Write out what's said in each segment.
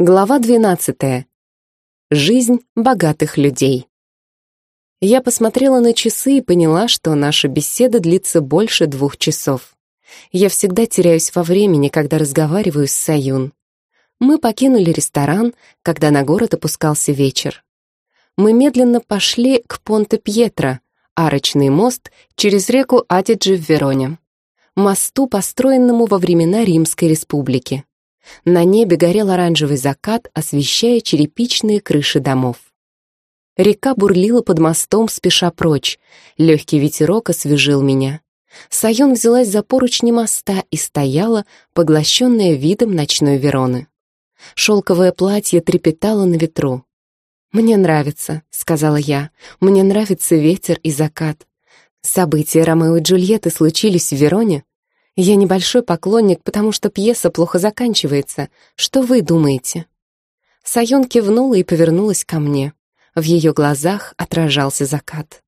Глава 12. Жизнь богатых людей. Я посмотрела на часы и поняла, что наша беседа длится больше двух часов. Я всегда теряюсь во времени, когда разговариваю с Саюн. Мы покинули ресторан, когда на город опускался вечер. Мы медленно пошли к Понте-Пьетро, арочный мост через реку Адиджи в Вероне, мосту, построенному во времена Римской республики. На небе горел оранжевый закат, освещая черепичные крыши домов. Река бурлила под мостом, спеша прочь. Легкий ветерок освежил меня. Сайон взялась за поручни моста и стояла, поглощенная видом ночной Вероны. Шелковое платье трепетало на ветру. «Мне нравится», — сказала я, — «мне нравится ветер и закат». События Ромео и Джульетты случились в Вероне, я небольшой поклонник, потому что пьеса плохо заканчивается. Что вы думаете?» Сайон кивнула и повернулась ко мне. В ее глазах отражался закат.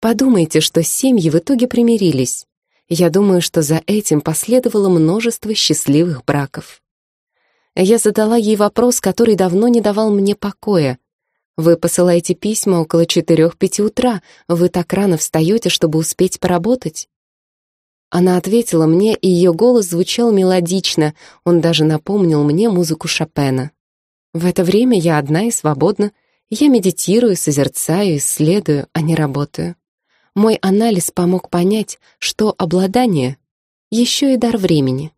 «Подумайте, что семьи в итоге примирились. Я думаю, что за этим последовало множество счастливых браков». Я задала ей вопрос, который давно не давал мне покоя. «Вы посылаете письма около четырех-пяти утра. Вы так рано встаете, чтобы успеть поработать?» Она ответила мне, и ее голос звучал мелодично, он даже напомнил мне музыку Шопена. В это время я одна и свободна. Я медитирую, созерцаю, исследую, а не работаю. Мой анализ помог понять, что обладание — еще и дар времени.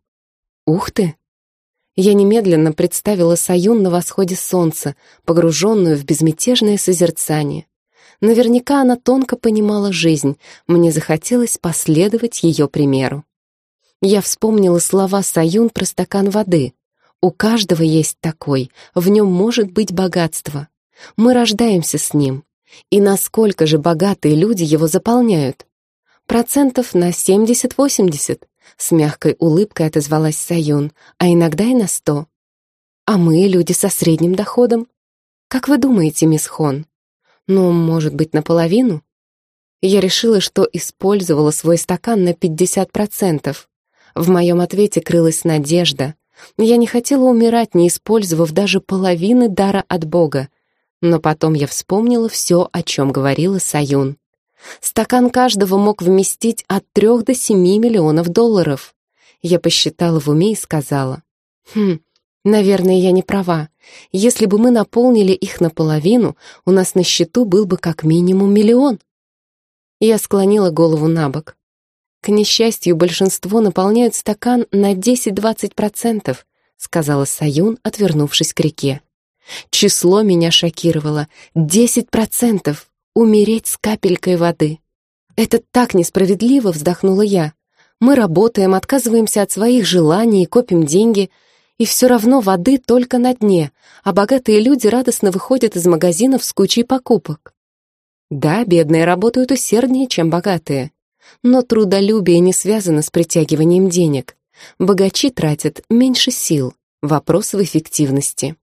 Ух ты! Я немедленно представила Саюн на восходе солнца, погруженную в безмятежное созерцание. Наверняка она тонко понимала жизнь, мне захотелось последовать ее примеру. Я вспомнила слова Саюн про стакан воды. У каждого есть такой, в нем может быть богатство. Мы рождаемся с ним. И насколько же богатые люди его заполняют? Процентов на 70-80, с мягкой улыбкой отозвалась Саюн, а иногда и на 100. А мы, люди со средним доходом? Как вы думаете, мисс Хон? Ну, может быть, наполовину? Я решила, что использовала свой стакан на 50%. В моем ответе крылась надежда. Я не хотела умирать, не использовав даже половины дара от Бога. Но потом я вспомнила все, о чем говорила Саюн. Стакан каждого мог вместить от трех до семи миллионов долларов. Я посчитала в уме и сказала, «Хм, Наверное, я не права. Если бы мы наполнили их наполовину, у нас на счету был бы как минимум миллион. Я склонила голову на бок. К несчастью, большинство наполняют стакан на 10-20%, сказала Саюн, отвернувшись к реке. Число меня шокировало. 10%! Умереть с капелькой воды. Это так несправедливо, вздохнула я. Мы работаем, отказываемся от своих желаний, копим деньги — и все равно воды только на дне, а богатые люди радостно выходят из магазинов с кучей покупок. Да, бедные работают усерднее, чем богатые. Но трудолюбие не связано с притягиванием денег. Богачи тратят меньше сил. Вопрос в эффективности.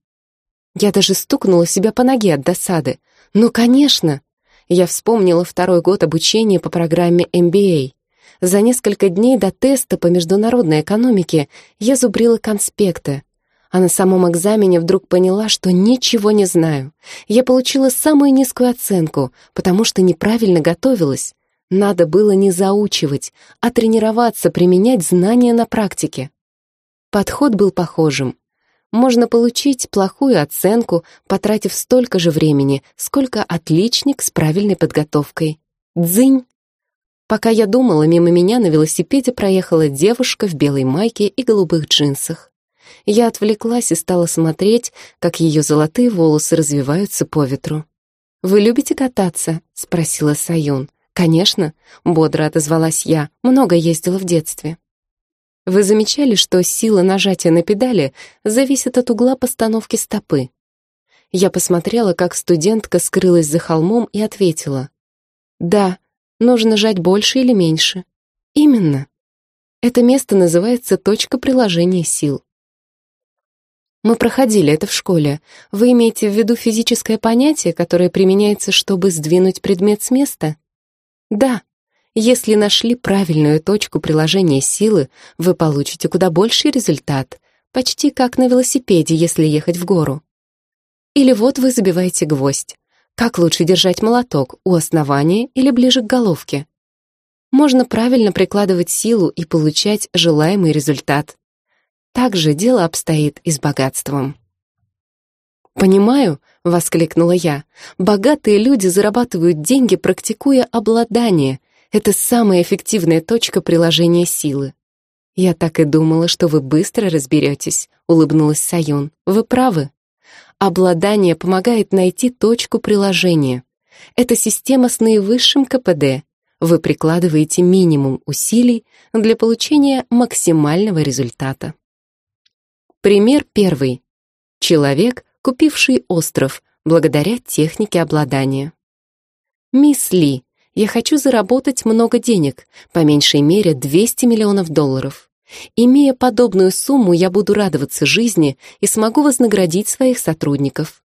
Я даже стукнула себя по ноге от досады. Ну, конечно! Я вспомнила второй год обучения по программе MBA. За несколько дней до теста по международной экономике я зубрила конспекты, а на самом экзамене вдруг поняла, что ничего не знаю. Я получила самую низкую оценку, потому что неправильно готовилась. Надо было не заучивать, а тренироваться, применять знания на практике. Подход был похожим. Можно получить плохую оценку, потратив столько же времени, сколько отличник с правильной подготовкой. Дзынь! Пока я думала, мимо меня на велосипеде проехала девушка в белой майке и голубых джинсах. Я отвлеклась и стала смотреть, как ее золотые волосы развиваются по ветру. «Вы любите кататься?» — спросила Саюн. «Конечно», — бодро отозвалась я, много ездила в детстве. Вы замечали, что сила нажатия на педали зависит от угла постановки стопы? Я посмотрела, как студентка скрылась за холмом и ответила. «Да, Нужно жать больше или меньше? Именно. Это место называется точка приложения сил. Мы проходили это в школе. Вы имеете в виду физическое понятие, которое применяется, чтобы сдвинуть предмет с места? Да. Если нашли правильную точку приложения силы, вы получите куда больший результат, почти как на велосипеде, если ехать в гору. Или вот вы забиваете гвоздь. Как лучше держать молоток, у основания или ближе к головке? Можно правильно прикладывать силу и получать желаемый результат. Так же дело обстоит и с богатством. «Понимаю», — воскликнула я, «богатые люди зарабатывают деньги, практикуя обладание. Это самая эффективная точка приложения силы». «Я так и думала, что вы быстро разберетесь», — улыбнулась Саюн. «Вы правы. Обладание помогает найти точку приложения. Это система с наивысшим КПД. Вы прикладываете минимум усилий для получения максимального результата. Пример первый. Человек, купивший остров, благодаря технике обладания. «Мисс Ли, я хочу заработать много денег, по меньшей мере 200 миллионов долларов. Имея подобную сумму, я буду радоваться жизни и смогу вознаградить своих сотрудников.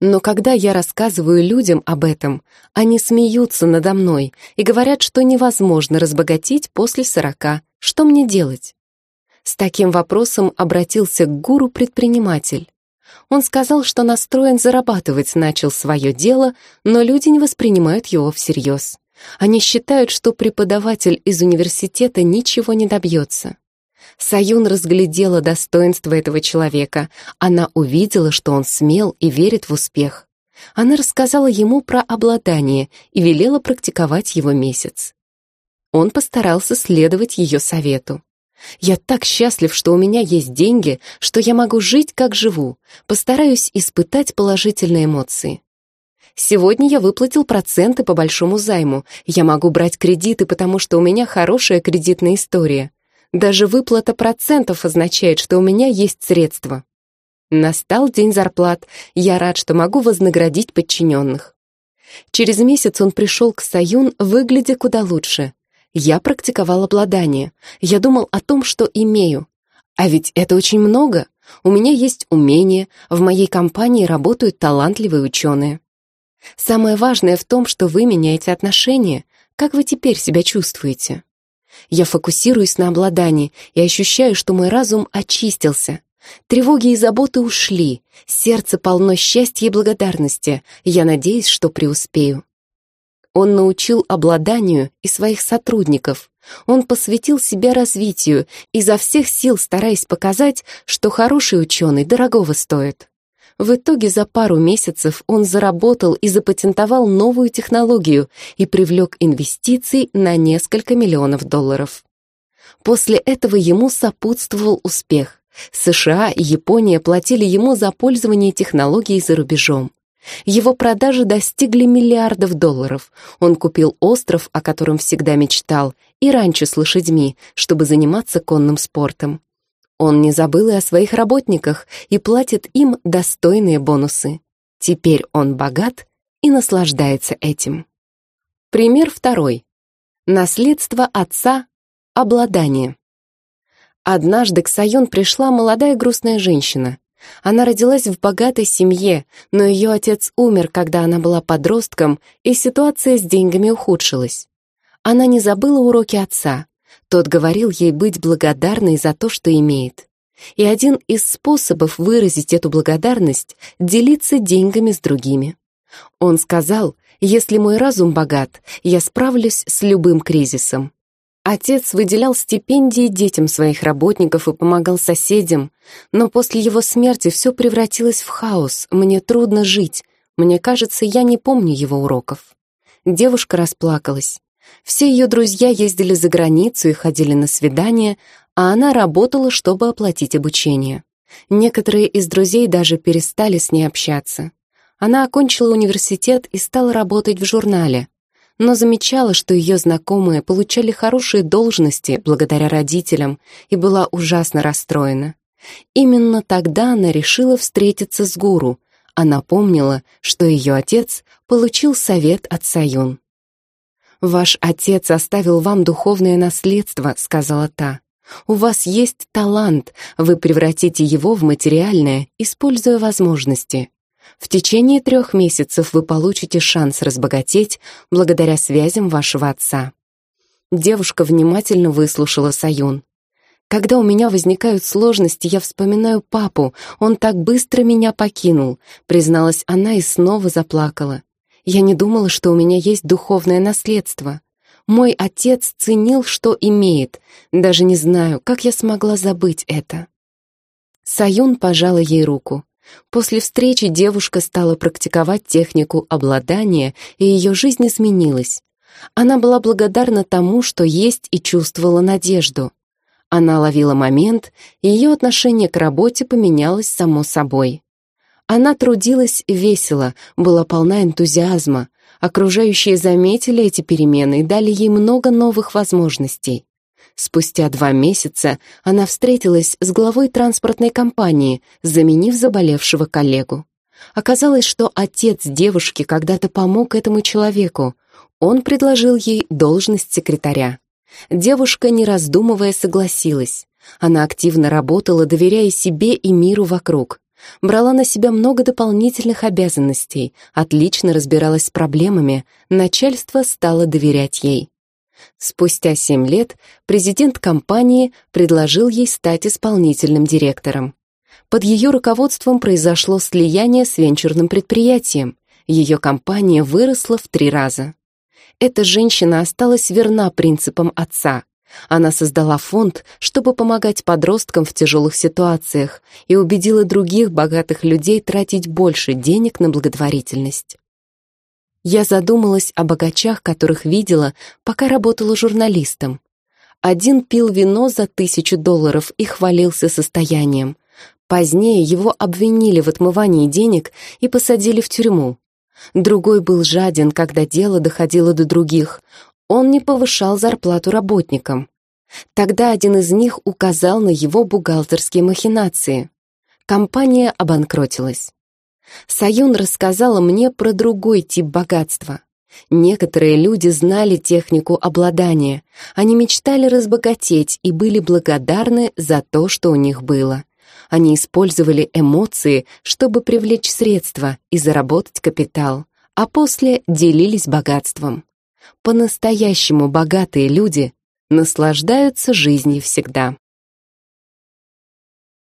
Но когда я рассказываю людям об этом, они смеются надо мной и говорят, что невозможно разбогатеть после сорока. Что мне делать? С таким вопросом обратился к гуру-предприниматель. Он сказал, что настроен зарабатывать начал свое дело, но люди не воспринимают его всерьез. Они считают, что преподаватель из университета ничего не добьется. Саюн разглядела достоинство этого человека. Она увидела, что он смел и верит в успех. Она рассказала ему про обладание и велела практиковать его месяц. Он постарался следовать ее совету. Я так счастлив, что у меня есть деньги, что я могу жить, как живу. Постараюсь испытать положительные эмоции. Сегодня я выплатил проценты по большому займу. Я могу брать кредиты, потому что у меня хорошая кредитная история. Даже выплата процентов означает, что у меня есть средства. Настал день зарплат. Я рад, что могу вознаградить подчиненных. Через месяц он пришел к Саюн, выглядя куда лучше. Я практиковал обладание. Я думал о том, что имею. А ведь это очень много. У меня есть умения, в моей компании работают талантливые ученые. Самое важное в том, что вы меняете отношения. Как вы теперь себя чувствуете? Я фокусируюсь на обладании и ощущаю, что мой разум очистился. Тревоги и заботы ушли, сердце полно счастья и благодарности. Я надеюсь, что преуспею. Он научил обладанию и своих сотрудников. Он посвятил себя развитию, изо всех сил стараясь показать, что хороший ученый дорогого стоит. В итоге за пару месяцев он заработал и запатентовал новую технологию и привлек инвестиций на несколько миллионов долларов. После этого ему сопутствовал успех. США и Япония платили ему за пользование технологией за рубежом. Его продажи достигли миллиардов долларов. Он купил остров, о котором всегда мечтал, и ранчо с лошадьми, чтобы заниматься конным спортом. Он не забыл и о своих работниках и платит им достойные бонусы. Теперь он богат и наслаждается этим. Пример второй. Наследство отца — обладание. Однажды к Сайон пришла молодая грустная женщина. Она родилась в богатой семье, но ее отец умер, когда она была подростком, и ситуация с деньгами ухудшилась. Она не забыла уроки отца. Тот говорил ей быть благодарной за то, что имеет. И один из способов выразить эту благодарность — делиться деньгами с другими. Он сказал, «Если мой разум богат, я справлюсь с любым кризисом. Отец выделял стипендии детям своих работников и помогал соседям, но после его смерти все превратилось в хаос, мне трудно жить, мне кажется, я не помню его уроков. Девушка расплакалась. Все ее друзья ездили за границу и ходили на свидания, а она работала, чтобы оплатить обучение. Некоторые из друзей даже перестали с ней общаться. Она окончила университет и стала работать в журнале но замечала, что ее знакомые получали хорошие должности благодаря родителям и была ужасно расстроена. Именно тогда она решила встретиться с гуру. Она помнила, что ее отец получил совет от Саюн. «Ваш отец оставил вам духовное наследство», — сказала та. «У вас есть талант, вы превратите его в материальное, используя возможности. В течение трех месяцев вы получите шанс разбогатеть благодаря связям вашего отца». Девушка внимательно выслушала Саюн. Когда у меня возникают сложности, я вспоминаю папу, он так быстро меня покинул, призналась она и снова заплакала. Я не думала, что у меня есть духовное наследство. Мой отец ценил, что имеет. Даже не знаю, как я смогла забыть это. Саюн пожала ей руку. После встречи девушка стала практиковать технику обладания, и ее жизнь изменилась. Она была благодарна тому, что есть и чувствовала надежду. Она ловила момент, и ее отношение к работе поменялось само собой. Она трудилась весело, была полна энтузиазма. Окружающие заметили эти перемены и дали ей много новых возможностей. Спустя два месяца она встретилась с главой транспортной компании, заменив заболевшего коллегу. Оказалось, что отец девушки когда-то помог этому человеку. Он предложил ей должность секретаря. Девушка, не раздумывая, согласилась. Она активно работала, доверяя себе и миру вокруг. Брала на себя много дополнительных обязанностей, отлично разбиралась с проблемами, начальство стало доверять ей. Спустя семь лет президент компании предложил ей стать исполнительным директором. Под ее руководством произошло слияние с венчурным предприятием. Ее компания выросла в три раза эта женщина осталась верна принципам отца. Она создала фонд, чтобы помогать подросткам в тяжелых ситуациях и убедила других богатых людей тратить больше денег на благотворительность. Я задумалась о богачах, которых видела, пока работала журналистом. Один пил вино за тысячу долларов и хвалился состоянием. Позднее его обвинили в отмывании денег и посадили в тюрьму. Другой был жаден, когда дело доходило до других. Он не повышал зарплату работникам. Тогда один из них указал на его бухгалтерские махинации. Компания обанкротилась. Саюн рассказала мне про другой тип богатства. Некоторые люди знали технику обладания. Они мечтали разбогатеть и были благодарны за то, что у них было. Они использовали эмоции, чтобы привлечь средства и заработать капитал, а после делились богатством. По-настоящему богатые люди наслаждаются жизнью всегда.